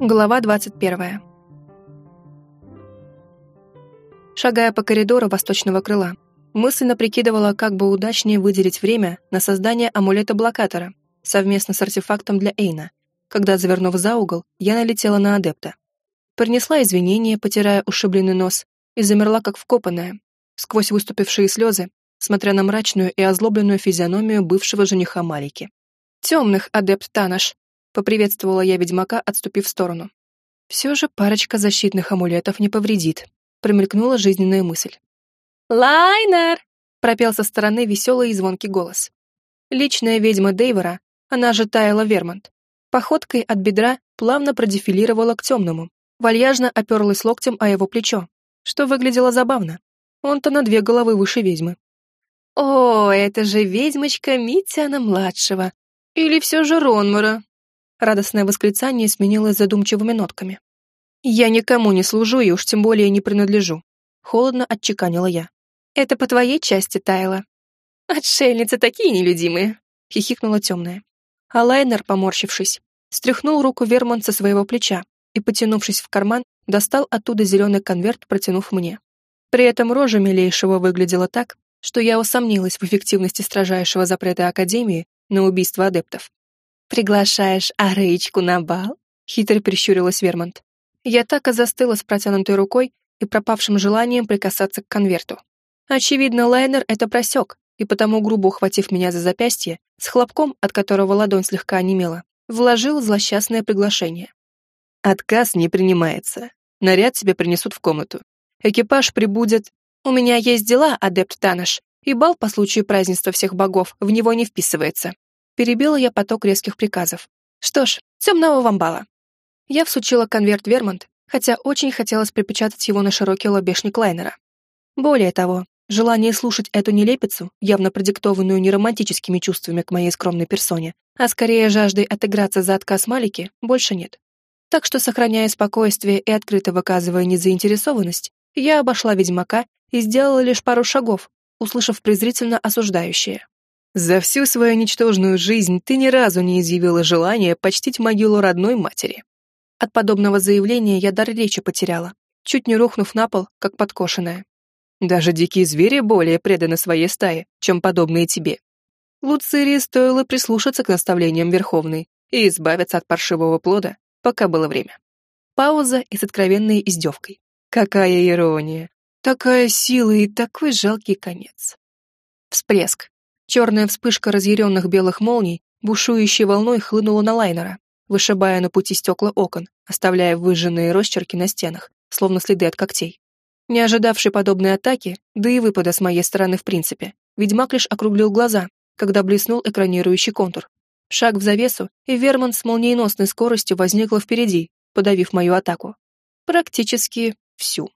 Глава 21. Шагая по коридору восточного крыла, мысленно прикидывала, как бы удачнее выделить время на создание амулета-блокатора совместно с артефактом для Эйна, когда, завернув за угол, я налетела на адепта. Принесла извинения, потирая ушибленный нос, и замерла как вкопанная, сквозь выступившие слезы, смотря на мрачную и озлобленную физиономию бывшего жениха Малики. «Темных, адепт Танаш!» — поприветствовала я ведьмака, отступив в сторону. «Все же парочка защитных амулетов не повредит», — промелькнула жизненная мысль. «Лайнер!» — пропел со стороны веселый и звонкий голос. Личная ведьма Дейвора, она же Тайла Вермонт, походкой от бедра плавно продефилировала к темному, вальяжно оперлась локтем о его плечо, что выглядело забавно. Он-то на две головы выше ведьмы. «О, это же ведьмочка Митяна-младшего! Или все же Ронмара!» Радостное восклицание сменилось задумчивыми нотками. «Я никому не служу и уж тем более не принадлежу», — холодно отчеканила я. «Это по твоей части, Тайла». «Отшельницы такие нелюдимые», — хихикнула темная. А Лайнер, поморщившись, стряхнул руку Вермонт со своего плеча и, потянувшись в карман, достал оттуда зеленый конверт, протянув мне. При этом рожа милейшего выглядела так, что я усомнилась в эффективности строжайшего запрета Академии на убийство адептов. «Приглашаешь Ареечку на бал?» — хитро прищурилась Вермонт. Я так и застыла с протянутой рукой и пропавшим желанием прикасаться к конверту. Очевидно, Лайнер это просек, и потому, грубо ухватив меня за запястье, с хлопком, от которого ладонь слегка онемела, вложил злосчастное приглашение. Отказ не принимается. Наряд тебе принесут в комнату. Экипаж прибудет. У меня есть дела, адепт Таныш, и бал по случаю празднества всех богов в него не вписывается. Перебила я поток резких приказов. Что ж, темного вам бала. Я всучила конверт Вермонт, хотя очень хотелось припечатать его на широкий лобешник лайнера. Более того, желание слушать эту нелепицу, явно продиктованную не романтическими чувствами к моей скромной персоне, а скорее жаждой отыграться за отказ Малики, больше нет. Так что, сохраняя спокойствие и открыто выказывая незаинтересованность, я обошла ведьмака и сделала лишь пару шагов, услышав презрительно осуждающее. «За всю свою ничтожную жизнь ты ни разу не изъявила желания почтить могилу родной матери». От подобного заявления я дар речи потеряла, чуть не рухнув на пол, как подкошенная. Даже дикие звери более преданы своей стае, чем подобные тебе. Луцирии стоило прислушаться к наставлениям Верховной и избавиться от паршивого плода, пока было время. Пауза и с откровенной издевкой. Какая ирония! Такая сила и такой жалкий конец. Всплеск. Черная вспышка разъяренных белых молний, бушующей волной хлынула на лайнера, вышибая на пути стекла окон, оставляя выжженные росчерки на стенах, словно следы от когтей. Не ожидавший подобной атаки, да и выпада с моей стороны в принципе, ведьмак лишь округлил глаза, когда блеснул экранирующий контур. Шаг в завесу, и Верман с молниеносной скоростью возникла впереди, подавив мою атаку. Практически всю.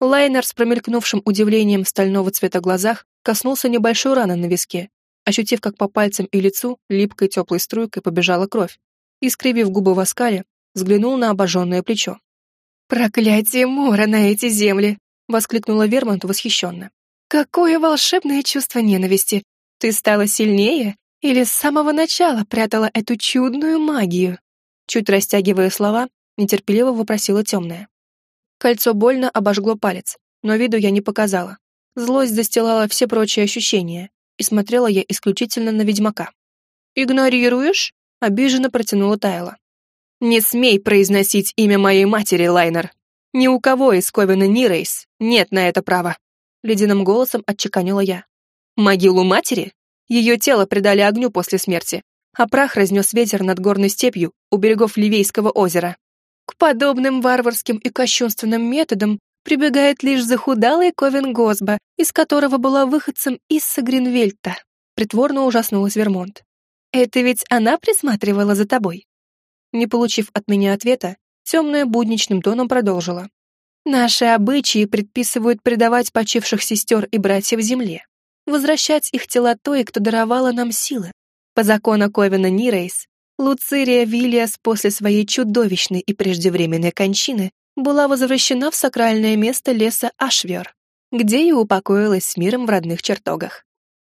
Лайнер с промелькнувшим удивлением стального цвета глазах коснулся небольшой раны на виске, ощутив, как по пальцам и лицу липкой теплой струйкой побежала кровь, и, скривив губы в оскале, взглянул на обожженное плечо. «Проклятие Мора на эти земли!» — воскликнула Вермонт восхищенно. «Какое волшебное чувство ненависти! Ты стала сильнее или с самого начала прятала эту чудную магию?» Чуть растягивая слова, нетерпеливо вопросила темная. Кольцо больно обожгло палец, но виду я не показала. Злость застилала все прочие ощущения, и смотрела я исключительно на ведьмака. «Игнорируешь?» — обиженно протянула Тайла. «Не смей произносить имя моей матери, Лайнер. Ни у кого из Ковина Нирейс нет на это права», — ледяным голосом отчеканила я. «Могилу матери? Ее тело предали огню после смерти, а прах разнес ветер над горной степью у берегов Ливейского озера. К подобным варварским и кощунственным методам прибегает лишь захудалый Ковен Госба, из которого была выходцем Исса Гринвельта. Притворно ужаснулась Вермонт. «Это ведь она присматривала за тобой?» Не получив от меня ответа, темная будничным тоном продолжила. «Наши обычаи предписывают предавать почивших сестер и братьев земле возвращать их тела той, кто даровала нам силы. По закону Ковена Нирейс, Луцирия Виллиас после своей чудовищной и преждевременной кончины была возвращена в сакральное место леса Ашвер, где и упокоилась с миром в родных чертогах.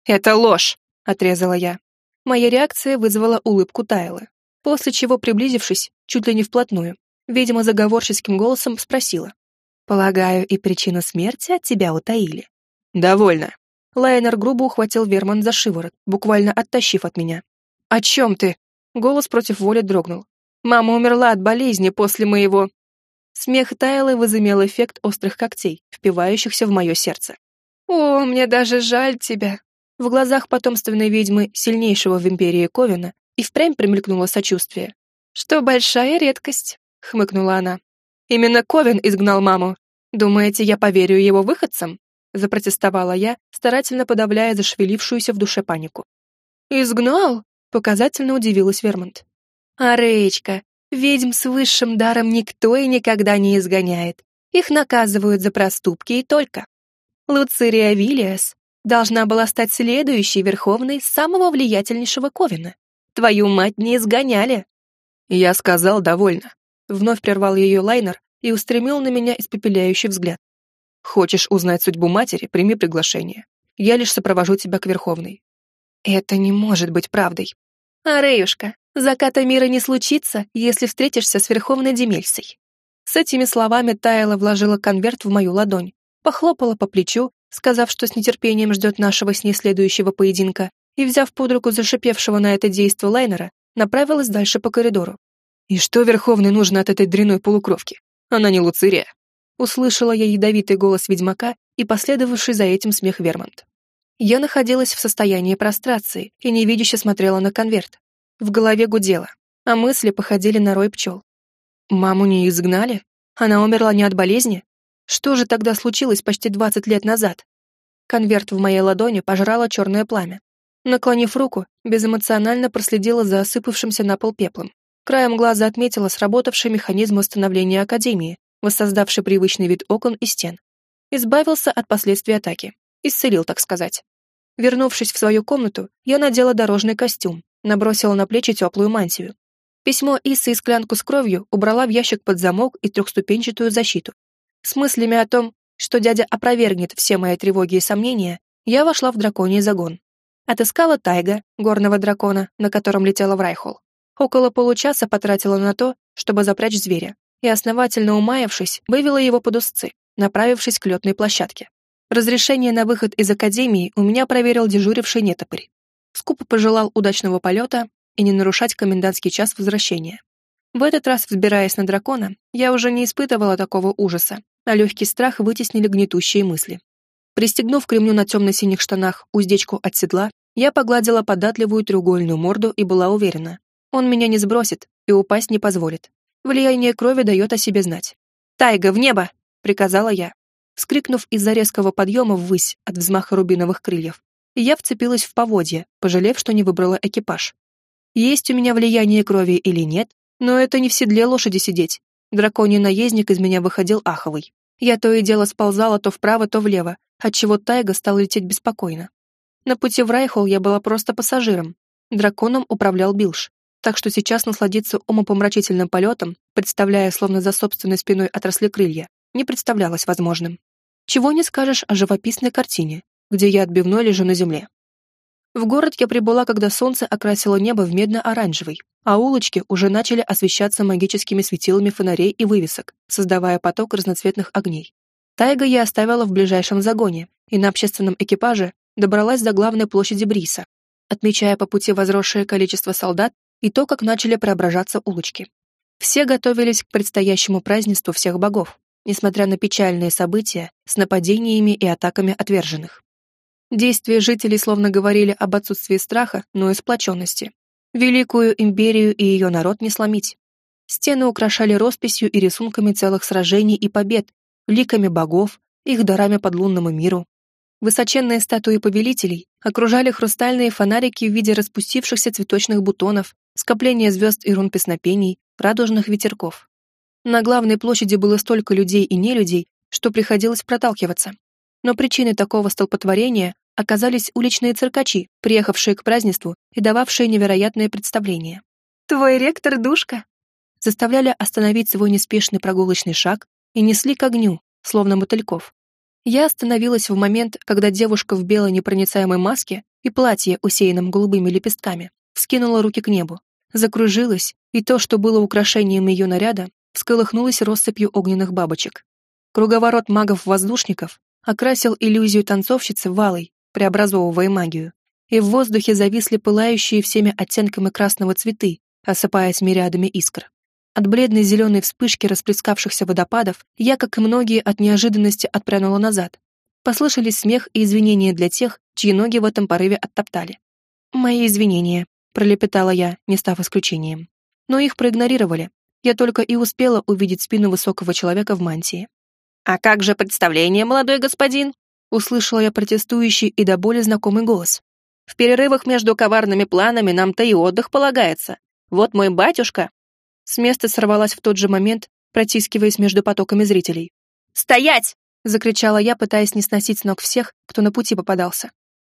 «Это ложь!» — отрезала я. Моя реакция вызвала улыбку Тайлы, после чего, приблизившись, чуть ли не вплотную, видимо, заговорческим голосом спросила. «Полагаю, и причину смерти от тебя утаили?» «Довольно». Лайнер грубо ухватил Верман за шиворот, буквально оттащив от меня. «О чем ты?» Голос против воли дрогнул. «Мама умерла от болезни после моего...» Смех Тайлы возымел эффект острых когтей, впивающихся в мое сердце. «О, мне даже жаль тебя!» В глазах потомственной ведьмы, сильнейшего в империи Ковина, и впрямь промелькнуло сочувствие. «Что большая редкость», — хмыкнула она. «Именно Ковин изгнал маму. Думаете, я поверю его выходцам?» — запротестовала я, старательно подавляя зашевелившуюся в душе панику. «Изгнал?» — показательно удивилась Вермонт. «А Рейчка, ведьм с высшим даром никто и никогда не изгоняет. Их наказывают за проступки и только. Луцирия Виллиас должна была стать следующей верховной самого влиятельнейшего Ковина. Твою мать не изгоняли!» Я сказал довольно. Вновь прервал ее лайнер и устремил на меня испепеляющий взгляд. «Хочешь узнать судьбу матери, прими приглашение. Я лишь сопровожу тебя к Верховной». «Это не может быть правдой». «Ареюшка, заката мира не случится, если встретишься с Верховной Демельсой». С этими словами Таяла вложила конверт в мою ладонь, похлопала по плечу, сказав, что с нетерпением ждет нашего с ней следующего поединка, и, взяв под руку зашипевшего на это действо лайнера, направилась дальше по коридору. «И что Верховной нужно от этой дряной полукровки? Она не Луцирия!» Услышала я ядовитый голос ведьмака и последовавший за этим смех Вермонт. Я находилась в состоянии прострации и невидяще смотрела на конверт. В голове гудело, а мысли походили на рой пчел. Маму не изгнали? Она умерла не от болезни? Что же тогда случилось почти 20 лет назад? Конверт в моей ладони пожрало черное пламя, Наклонив руку, безэмоционально проследила за осыпавшимся на пол пеплом. Краем глаза отметила сработавший механизм восстановления Академии, воссоздавший привычный вид окон и стен. Избавился от последствий атаки. Исцелил, так сказать. Вернувшись в свою комнату, я надела дорожный костюм, набросила на плечи теплую мантию. Письмо Исы и склянку с кровью убрала в ящик под замок и трехступенчатую защиту. С мыслями о том, что дядя опровергнет все мои тревоги и сомнения, я вошла в драконий загон. Отыскала Тайга, горного дракона, на котором летела в Райхол. Около получаса потратила на то, чтобы запрячь зверя, и, основательно умаявшись, вывела его под узцы, направившись к летной площадке. Разрешение на выход из академии у меня проверил дежуривший нетопырь. Скупо пожелал удачного полета и не нарушать комендантский час возвращения. В этот раз, взбираясь на дракона, я уже не испытывала такого ужаса, а легкий страх вытеснили гнетущие мысли. Пристегнув к ремню на темно-синих штанах уздечку от седла, я погладила податливую треугольную морду и была уверена. Он меня не сбросит и упасть не позволит. Влияние крови дает о себе знать. «Тайга, в небо!» — приказала я. Скрикнув из-за резкого подъема ввысь от взмаха рубиновых крыльев, я вцепилась в поводье, пожалев, что не выбрала экипаж. Есть у меня влияние крови или нет, но это не в седле лошади сидеть. Драконий наездник из меня выходил аховый. Я то и дело сползала то вправо, то влево, отчего Тайга стал лететь беспокойно. На пути в Райхол я была просто пассажиром. Драконом управлял Билш, так что сейчас насладиться умопомрачительным полетом, представляя словно за собственной спиной отросли крылья, не представлялось возможным. Чего не скажешь о живописной картине, где я отбивной лежу на земле. В город я прибыла, когда солнце окрасило небо в медно-оранжевый, а улочки уже начали освещаться магическими светилами фонарей и вывесок, создавая поток разноцветных огней. Тайга я оставила в ближайшем загоне, и на общественном экипаже добралась до главной площади Бриса, отмечая по пути возросшее количество солдат и то, как начали преображаться улочки. Все готовились к предстоящему празднеству всех богов, несмотря на печальные события с нападениями и атаками отверженных. Действия жителей словно говорили об отсутствии страха, но и сплоченности. Великую империю и ее народ не сломить. Стены украшали росписью и рисунками целых сражений и побед, ликами богов, их дарами подлунному миру. Высоченные статуи повелителей окружали хрустальные фонарики в виде распустившихся цветочных бутонов, скопления звезд и рун песнопений, радужных ветерков. На главной площади было столько людей и нелюдей, что приходилось проталкиваться. Но причиной такого столпотворения оказались уличные циркачи, приехавшие к празднеству и дававшие невероятные представления. «Твой ректор душка!» Заставляли остановить свой неспешный прогулочный шаг и несли к огню, словно мотыльков. Я остановилась в момент, когда девушка в белой непроницаемой маске и платье, усеянном голубыми лепестками, вскинула руки к небу, закружилась, и то, что было украшением ее наряда, всколыхнулась россыпью огненных бабочек. Круговорот магов-воздушников окрасил иллюзию танцовщицы валой, преобразовывая магию, и в воздухе зависли пылающие всеми оттенками красного цветы, осыпаясь мириадами искр. От бледной зеленой вспышки расплескавшихся водопадов я, как и многие, от неожиданности отпрянула назад. Послышались смех и извинения для тех, чьи ноги в этом порыве оттоптали. «Мои извинения», — пролепетала я, не став исключением. Но их проигнорировали. Я только и успела увидеть спину высокого человека в мантии. «А как же представление, молодой господин?» Услышала я протестующий и до боли знакомый голос. «В перерывах между коварными планами нам-то и отдых полагается. Вот мой батюшка с места сорвалась в тот же момент, протискиваясь между потоками зрителей. «Стоять!» — закричала я, пытаясь не сносить с ног всех, кто на пути попадался.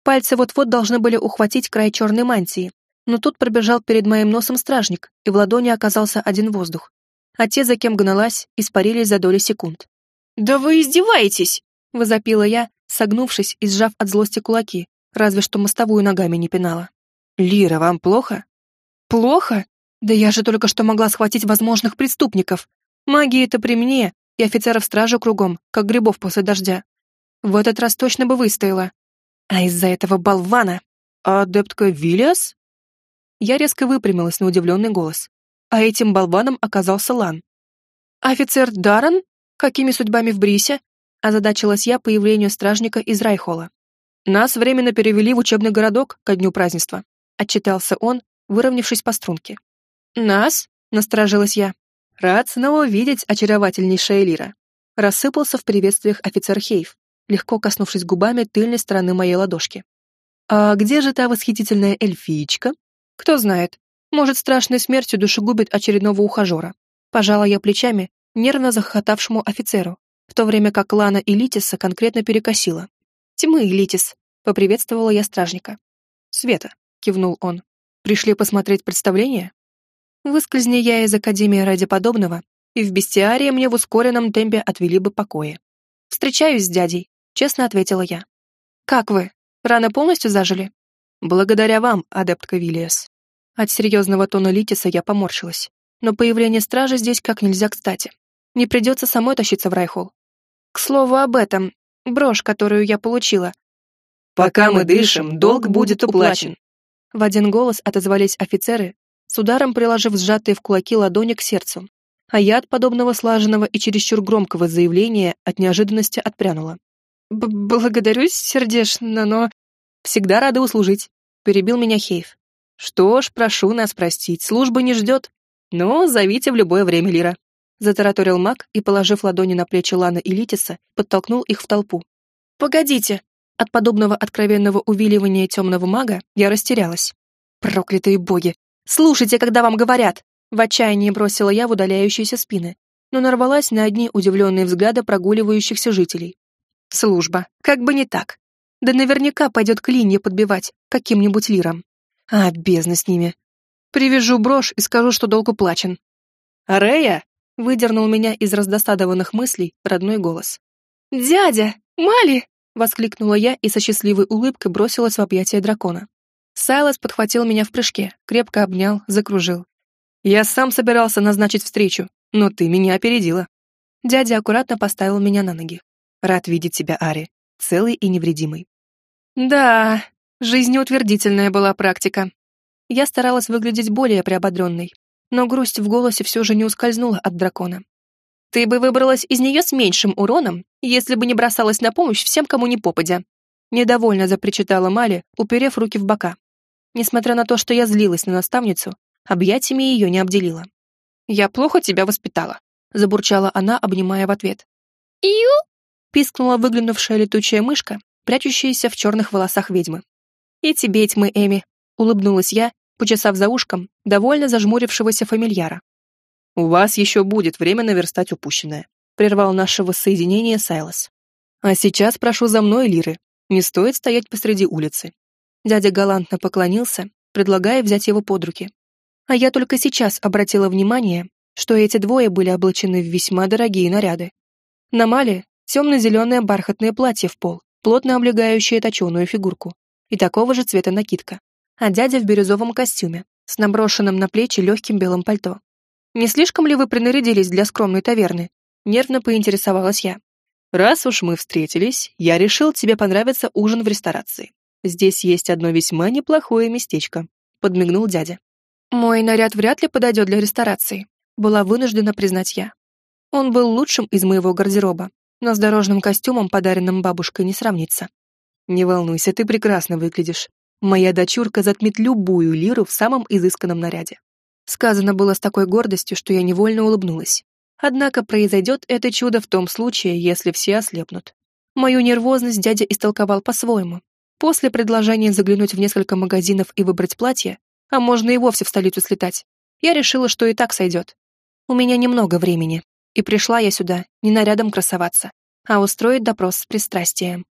Пальцы вот-вот должны были ухватить край черной мантии, но тут пробежал перед моим носом стражник, и в ладони оказался один воздух. А те, за кем гналась, испарились за доли секунд. «Да вы издеваетесь!» — возопила я, согнувшись и сжав от злости кулаки, разве что мостовую ногами не пинала. «Лира, вам плохо?» «Плохо? Да я же только что могла схватить возможных преступников. Магия-то при мне, и офицеров стражи кругом, как грибов после дождя. В этот раз точно бы выстояла. А из-за этого болвана... Адептка Виллиас? Я резко выпрямилась на удивленный голос. А этим болваном оказался Лан. «Офицер Даррен? Какими судьбами в Брисе?» Озадачилась я появлению стражника из Райхола. «Нас временно перевели в учебный городок ко дню празднества», отчитался он, выровнявшись по струнке. «Нас?» — насторожилась я. «Рад снова видеть очаровательнейшая Лира». Рассыпался в приветствиях офицер Хейв, легко коснувшись губами тыльной стороны моей ладошки. «А где же та восхитительная эльфиечка? Кто знает, может, страшной смертью душегубит очередного ухажера». Пожала я плечами нервно захохотавшему офицеру, в то время как Лана и Литиса конкретно перекосила. «Тьмы, Литис», — поприветствовала я стражника. «Света», — кивнул он. «Пришли посмотреть представление?» Выскользни я из Академии ради подобного, и в бестиарии мне в ускоренном темпе отвели бы покои. «Встречаюсь с дядей», — честно ответила я. «Как вы? Раны полностью зажили?» «Благодаря вам, адептка Виллиас». От серьезного тона Литиса я поморщилась, но появление стражи здесь как нельзя кстати. Не придется самой тащиться в Райхол. К слову об этом, брошь, которую я получила. «Пока мы дышим, долг будет уплачен», в один голос отозвались офицеры, с ударом приложив сжатые в кулаки ладони к сердцу. А я от подобного слаженного и чересчур громкого заявления от неожиданности отпрянула. Б «Благодарюсь сердечно, но...» «Всегда рада услужить», — перебил меня Хейв. «Что ж, прошу нас простить, служба не ждет. Но зовите в любое время, Лира». Затараторил маг и, положив ладони на плечи Лана и Литиса, подтолкнул их в толпу. «Погодите!» От подобного откровенного увиливания темного мага я растерялась. «Проклятые боги! Слушайте, когда вам говорят!» В отчаянии бросила я в удаляющиеся спины, но нарвалась на одни удивленные взгляды прогуливающихся жителей. Служба. Как бы не так. Да наверняка пойдет клинья подбивать каким-нибудь лиром. А, бездна с ними. Привяжу брошь и скажу, что долг уплачен. «Рея!» — выдернул меня из раздосадованных мыслей родной голос. «Дядя! Мали!» — воскликнула я и со счастливой улыбкой бросилась в объятия дракона. Сайлас подхватил меня в прыжке, крепко обнял, закружил. «Я сам собирался назначить встречу, но ты меня опередила». Дядя аккуратно поставил меня на ноги. «Рад видеть тебя, Ари, целый и невредимый». «Да, жизнеутвердительная была практика». Я старалась выглядеть более приободренной, но грусть в голосе все же не ускользнула от дракона. «Ты бы выбралась из нее с меньшим уроном, если бы не бросалась на помощь всем, кому не попадя», недовольно запричитала Мали, уперев руки в бока. Несмотря на то, что я злилась на наставницу, объятиями ее не обделила. «Я плохо тебя воспитала», — забурчала она, обнимая в ответ. «Ию!» — пискнула выглянувшая летучая мышка, прячущаяся в черных волосах ведьмы. «И тебе тьмы, Эми», — улыбнулась я, почесав за ушком, довольно зажмурившегося фамильяра. «У вас еще будет время наверстать упущенное», — прервал нашего соединения Сайлос. «А сейчас прошу за мной, Лиры. Не стоит стоять посреди улицы. Дядя галантно поклонился, предлагая взять его под руки. А я только сейчас обратила внимание, что эти двое были облачены в весьма дорогие наряды. На Мале темно-зеленое бархатное платье в пол, плотно облегающее точеную фигурку, и такого же цвета накидка, а дядя в бирюзовом костюме, с наброшенным на плечи легким белым пальто. Не слишком ли вы принарядились для скромной таверны? Нервно поинтересовалась я. Раз уж мы встретились, я решил, тебе понравится ужин в ресторации. Здесь есть одно весьма неплохое местечко», — подмигнул дядя. «Мой наряд вряд ли подойдет для ресторации», — была вынуждена признать я. Он был лучшим из моего гардероба, но с дорожным костюмом, подаренным бабушкой, не сравнится. «Не волнуйся, ты прекрасно выглядишь. Моя дочурка затмит любую лиру в самом изысканном наряде». Сказано было с такой гордостью, что я невольно улыбнулась. Однако произойдет это чудо в том случае, если все ослепнут. Мою нервозность дядя истолковал по-своему, После предложения заглянуть в несколько магазинов и выбрать платье, а можно и вовсе в столицу слетать, я решила, что и так сойдет. У меня немного времени, и пришла я сюда не нарядом красоваться, а устроить допрос с пристрастием.